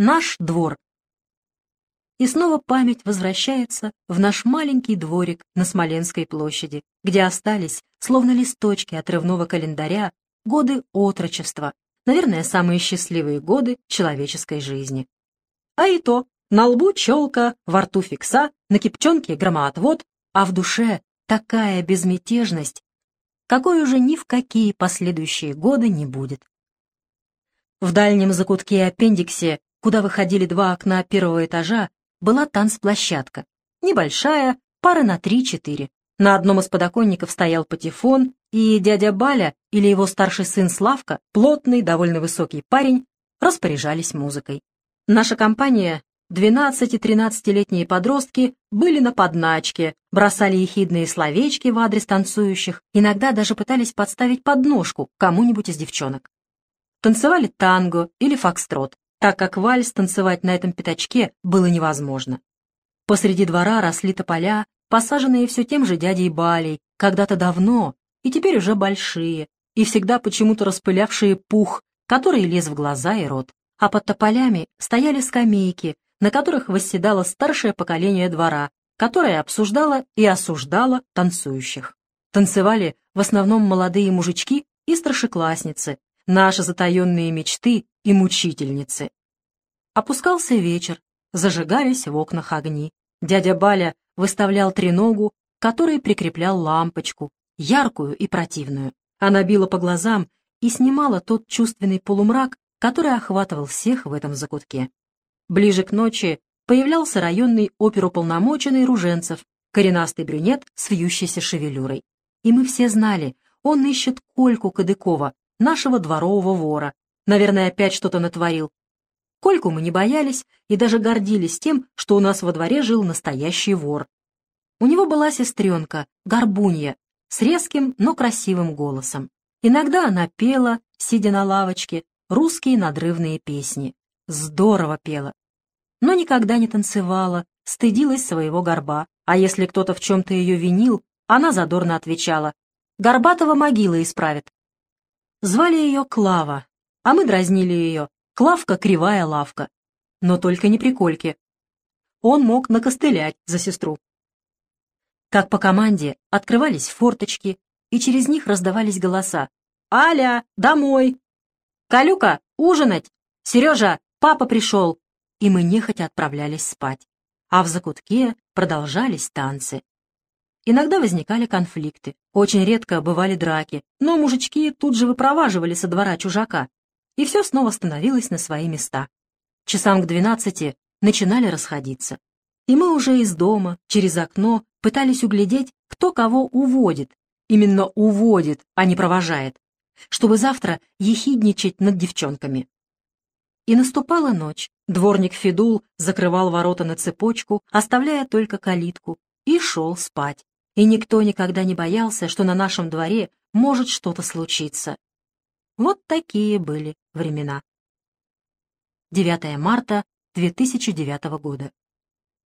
наш двор. И снова память возвращается в наш маленький дворик на Смоленской площади, где остались, словно листочки отрывного календаря, годы отрочества, наверное, самые счастливые годы человеческой жизни. А и то, на лбу челка, во рту фикса, на кипчонке громоотвод, а в душе такая безмятежность, какой уже ни в какие последующие годы не будет. В дальнем закутке аппендиксе, куда выходили два окна первого этажа, была танцплощадка. Небольшая, пара на три-четыре. На одном из подоконников стоял патефон, и дядя Баля или его старший сын Славка, плотный, довольно высокий парень, распоряжались музыкой. Наша компания, 12-13-летние подростки, были на подначке, бросали ехидные словечки в адрес танцующих, иногда даже пытались подставить подножку кому-нибудь из девчонок. Танцевали танго или фокстрот, так как вальс танцевать на этом пятачке было невозможно. Посреди двора росли тополя, посаженные все тем же дядей Балей, когда-то давно, и теперь уже большие, и всегда почему-то распылявшие пух, который лез в глаза и рот. А под тополями стояли скамейки, на которых восседало старшее поколение двора, которое обсуждало и осуждало танцующих. Танцевали в основном молодые мужички и старшеклассницы, наши затаенные мечты и мучительницы. Опускался вечер, зажигались в окнах огни. Дядя Баля выставлял треногу, которой прикреплял лампочку, яркую и противную. Она била по глазам и снимала тот чувственный полумрак, который охватывал всех в этом закутке. Ближе к ночи появлялся районный оперуполномоченный Руженцев, коренастый брюнет с вьющейся шевелюрой. И мы все знали, он ищет Кольку Кадыкова, нашего дворового вора. Наверное, опять что-то натворил. Кольку мы не боялись и даже гордились тем, что у нас во дворе жил настоящий вор. У него была сестренка, Горбунья, с резким, но красивым голосом. Иногда она пела, сидя на лавочке, русские надрывные песни. Здорово пела. Но никогда не танцевала, стыдилась своего горба, а если кто-то в чем-то ее винил, она задорно отвечала «Горбатого могила исправит». Звали ее Клава, а мы дразнили ее «Клавка кривая лавка». Но только не при Кольке. Он мог накостылять за сестру. Как по команде открывались форточки, и через них раздавались голоса. «Аля, домой!» «Калюка, ужинать!» «Сережа, папа пришел!» И мы нехотя отправлялись спать. А в закутке продолжались танцы. Иногда возникали конфликты, очень редко бывали драки, но мужички тут же выпроваживали со двора чужака, и все снова становилось на свои места. Часам к двенадцати начинали расходиться. И мы уже из дома, через окно, пытались углядеть, кто кого уводит. Именно уводит, а не провожает. Чтобы завтра ехидничать над девчонками. И наступала ночь. Дворник Федул закрывал ворота на цепочку, оставляя только калитку, и шел спать. И никто никогда не боялся, что на нашем дворе может что-то случиться. Вот такие были времена. 9 марта 2009 года.